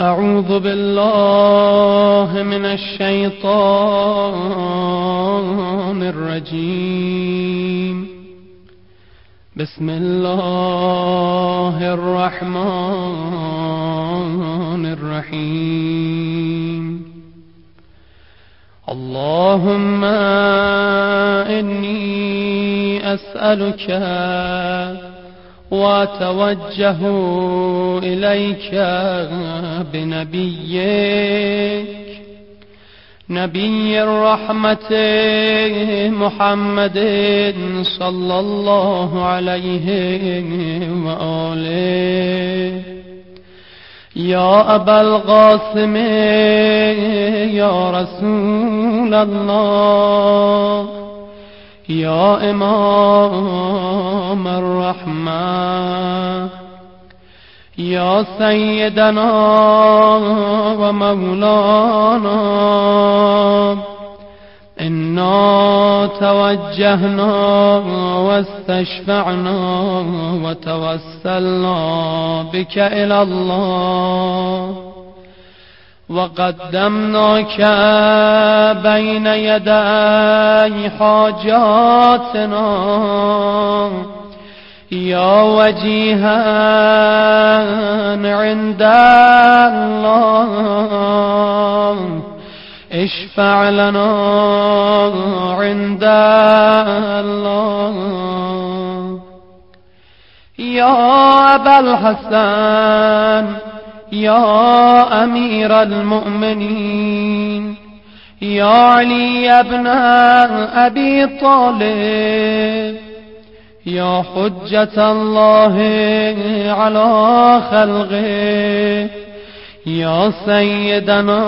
أعوذ بالله من الشيطان الرجيم. بسم الله الرحمن الرحيم. اللهم إني أسألك واتوجه إليك بنبيك نبي الرحمة محمد صلى الله عليه وآله. يا أبا القاسم يا رسول الله يا إمام الرحمة يا سيدنا ومولانا إنا توجهنا واستشفعنا وتوسلنا بك إلى الله. وقدمناك بين يدي حاجاتنا. يا وجيها عند الله اشفع لنا عند الله. يا أبا الحسن يا أمير المؤمنين يا علي ابن أبي طالب يا حجة الله على خلقه يا سيدنا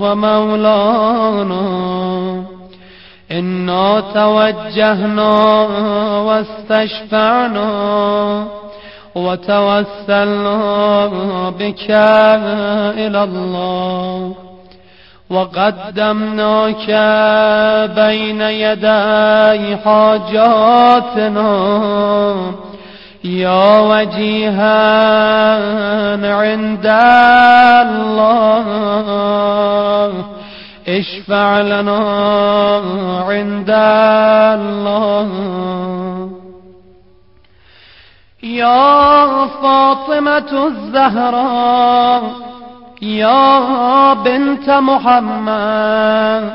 ومولانا إنا توجهنا واستشفعنا. وتوسلنا بك إلى الله. وقدمناك بين يدي حاجاتنا. يا وجيها عند الله. اشفع لنا عند الله. يا فاطمة الزهراء يا بنت محمد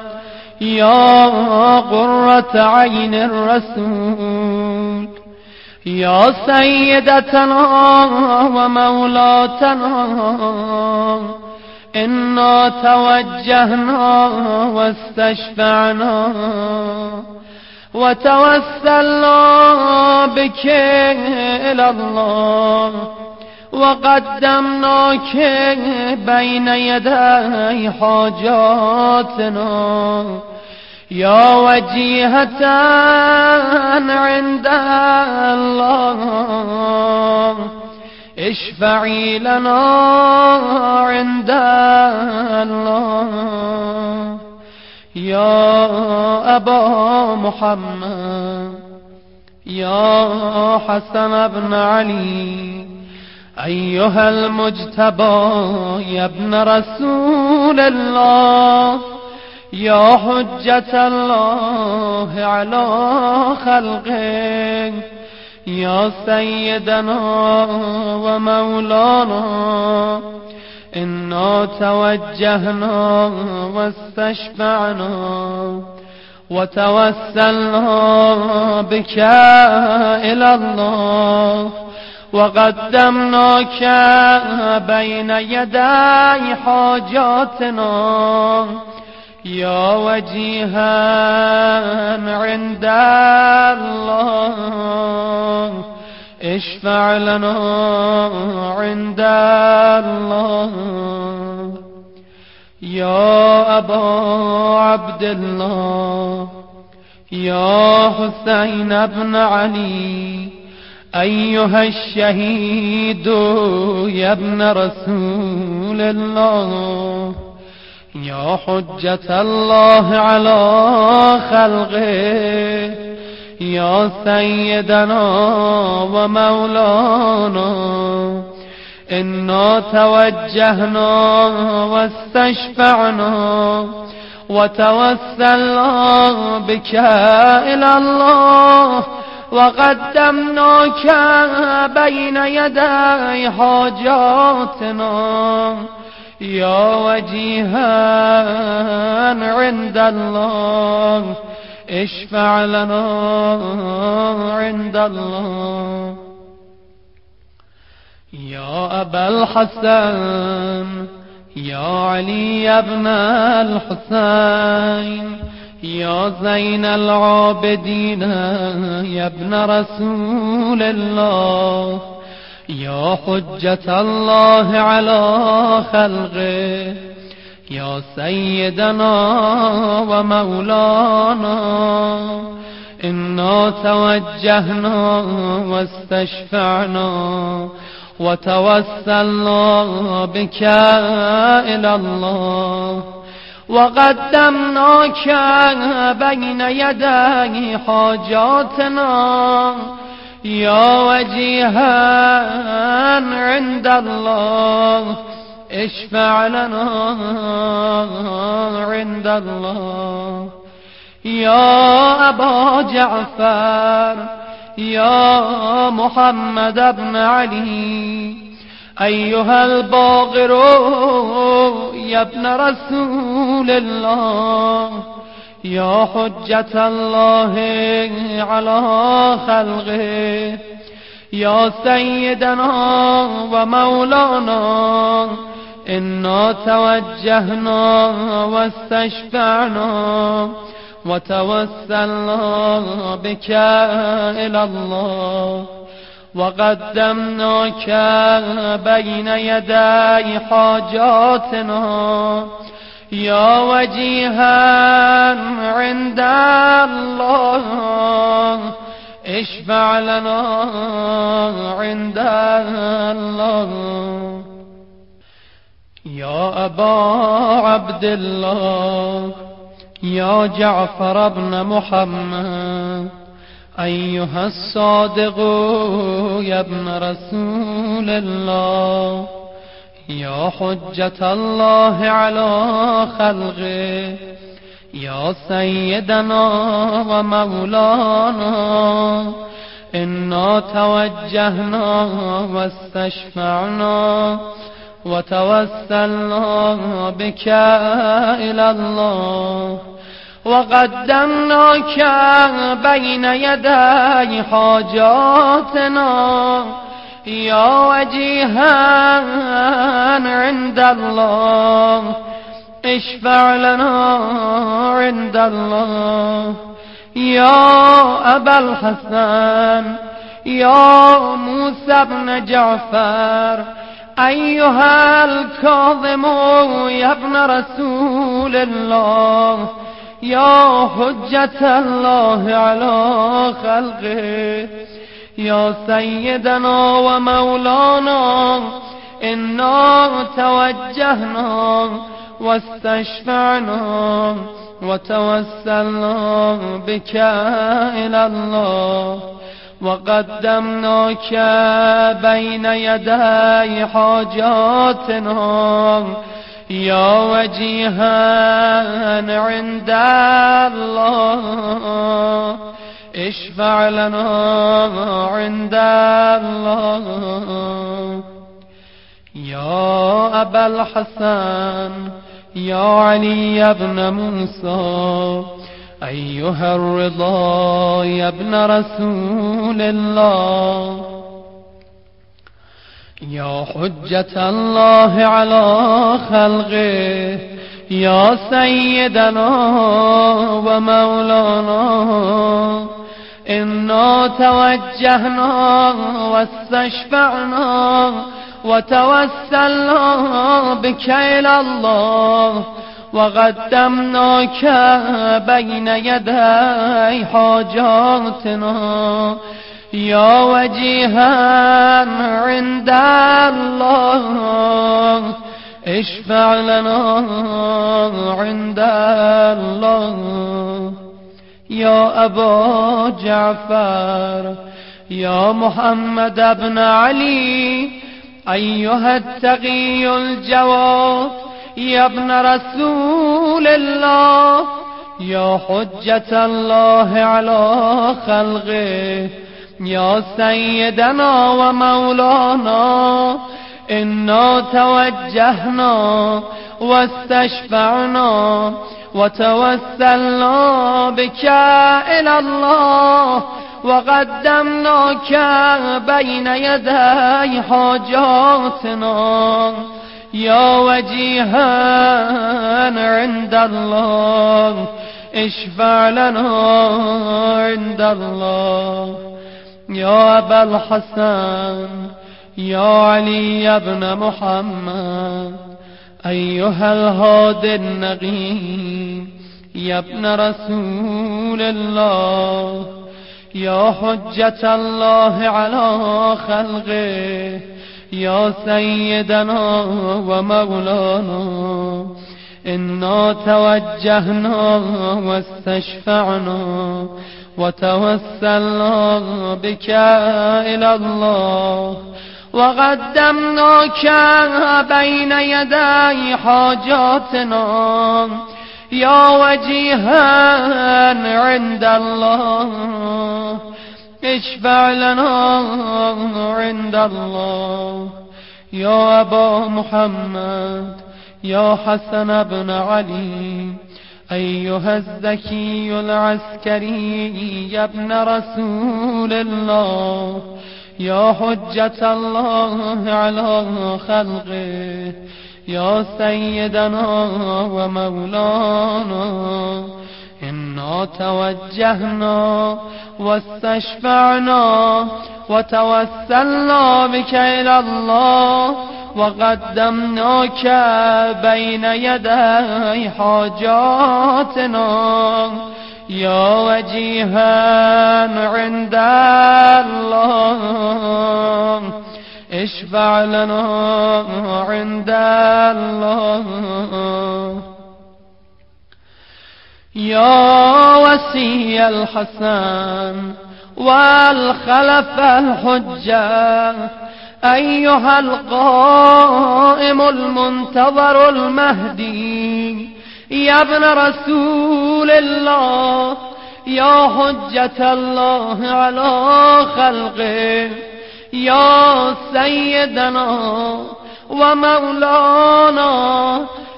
يا قرة عين الرسول يا سيدتنا ومولاتنا إنا توجهنا واستشفعنا. وتوسلنا بك إلى الله. وقدمناك بين يدي حاجاتنا. يا وجيهة عند الله اشفعي لنا عند الله. يا أبا محمد يا حسن بن علي أيها المجتبى يا ابن رسول الله يا حجة الله على خلقه يا سيدنا ومولانا إنا توجهنا واستشفعنا وتوسلنا بك إلى الله. وقدمناك بين يدي حاجاتنا. يا وجيها عند الله. اشفع لنا عند الله. يا أبا عبد الله يا حسين بن علي أيها الشهيد يا ابن رسول الله. يا حجة الله على خلقه. يا سيدنا ومولانا إنا توجهنا واستشفعنا وتوسلنا بك إلى الله وقدمناك بين يدي حاجاتنا. يا وجيها عند الله اشفع لنا عند الله. يا أبا الحسن يا علي ابن الحسين يا زين العابدين يا ابن رسول الله يا حجة الله على خلقه. یا سیدنا و مولانا انا توجهنا و استشفعنا و توسلنا بك الى الله وقدمناك بين يدي حاجاتنا. يا وجيها عند الله. اشفع لنا عند الله. يا أبا جعفر يا محمد بن علي أيها الباغر يا ابن رسول الله يا حجة الله على خلقه يا سيدنا ومولانا إنا توجهنا واستشفعنا وتوسلنا بك إلى الله. وقدمناك بين يدي حاجاتنا. يا وجيها عند الله اشفع لنا عند الله. يا أبا عبد الله يا جعفر بن محمد أيها الصادق يا ابن رسول الله يا حجة الله على خلقه يا سيدنا ومولانا إنا توجهنا واستشفعنا وتوسلنا بك إلى الله. وقدمناك بين يدي حاجاتنا. يا وجيها عند الله. اشفع لنا عند الله. يا أبا الحسن. يا موسى بن جعفر. أيها الكاظم يا ابن رسول الله يا حجة الله على خلقه يا سيدنا ومولانا إنا توجهنا واستشفعنا وتوسلنا بك إلى الله. وقدمناك بين يدي حاجاتنا. يا وجيها عند الله اشفع لنا عند الله يا أبا الحسن يا علي بن موسى أيها الرضا يا ابن رسول الله. يا حجة الله على خلقه يا سيدنا ومولانا. إنا توجهنا واستشفعنا وتوسلنا بك إلى الله. وقدمناك بين يدي حاجاتنا يا وجيها عند الله اشفع لنا عند الله. يا أبا جعفر يا محمد بن علي أيها التقي الجواد يا ابن رسول الله يا حجة الله على خلقه يا سيدنا ومولانا إنا توجهنا واستشفعنا وتوسلنا بك إلى الله وقدمناك بين يدي حاجاتنا. يا وجيها عند الله اشفع لنا عند الله. يا أبا الحسن يا علي ابن محمد أيها الهادي النقي يا ابن رسول الله. يا حجة الله على خلقه يا سيدنا ومولانا إنا توجهنا واستشفعنا وتوسلنا بك إلى الله. وقدمناك بين يدي حاجاتنا. يا وجيها عند الله. اشفع لنا عند الله. يا أبا محمد يا حسن بن علي أيها الزكي العسكري يا ابن رسول الله. يا حجة الله على خلقه. يا سيدنا ومولانا. توجهنا واستشفعنا وتوسلنا بك إلى الله وقدمناك بين يدي حاجاتنا يا وجيها عند الله اشفع لنا عند الله. يا وسي الحسن والخلف الحجة أيها القائم المنتظر المهدي يا ابن رسول الله يا حجة الله على خلقه يا سيدنا ومولانا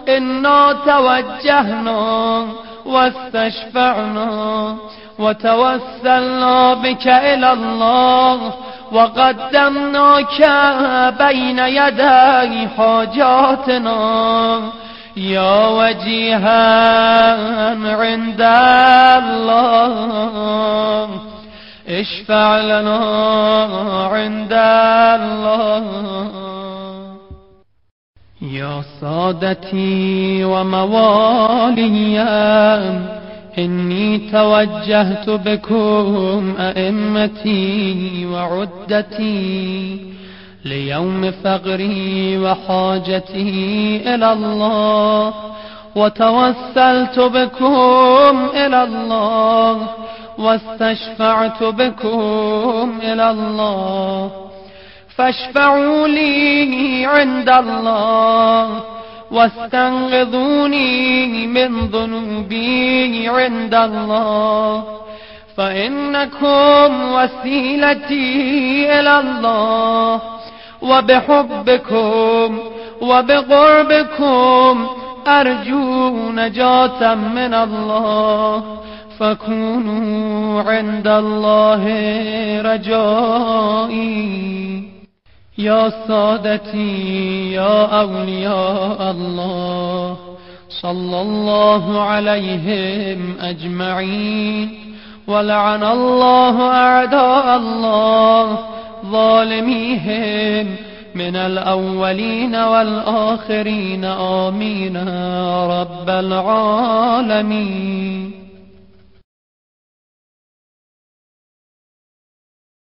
إنا توجهنا واستشفعنا وتوسلنا بك إلى الله وقدمناك بين يدي حاجاتنا. يا وجيها عند الله اشفع لنا عند الله. يا سادتي وموالي إني توجهت بكم أئمتي وعدتي ليوم فقري وحاجتي إلى الله وتوسلت بكم إلى الله واستشفعت بكم إلى الله. فاشفعوا لي عند الله واستنقذوني من ذنوبي عند الله فإنكم وسيلتي إلى الله وبحبكم وبقربكم أرجو نجاة من الله فكونوا عند الله رجائي يا سادتي يا أولياء الله صلى الله عليهم أجمعين. ولعن الله أعداء الله ظالميهم من الأولين والآخرين. آمين رب العالمين.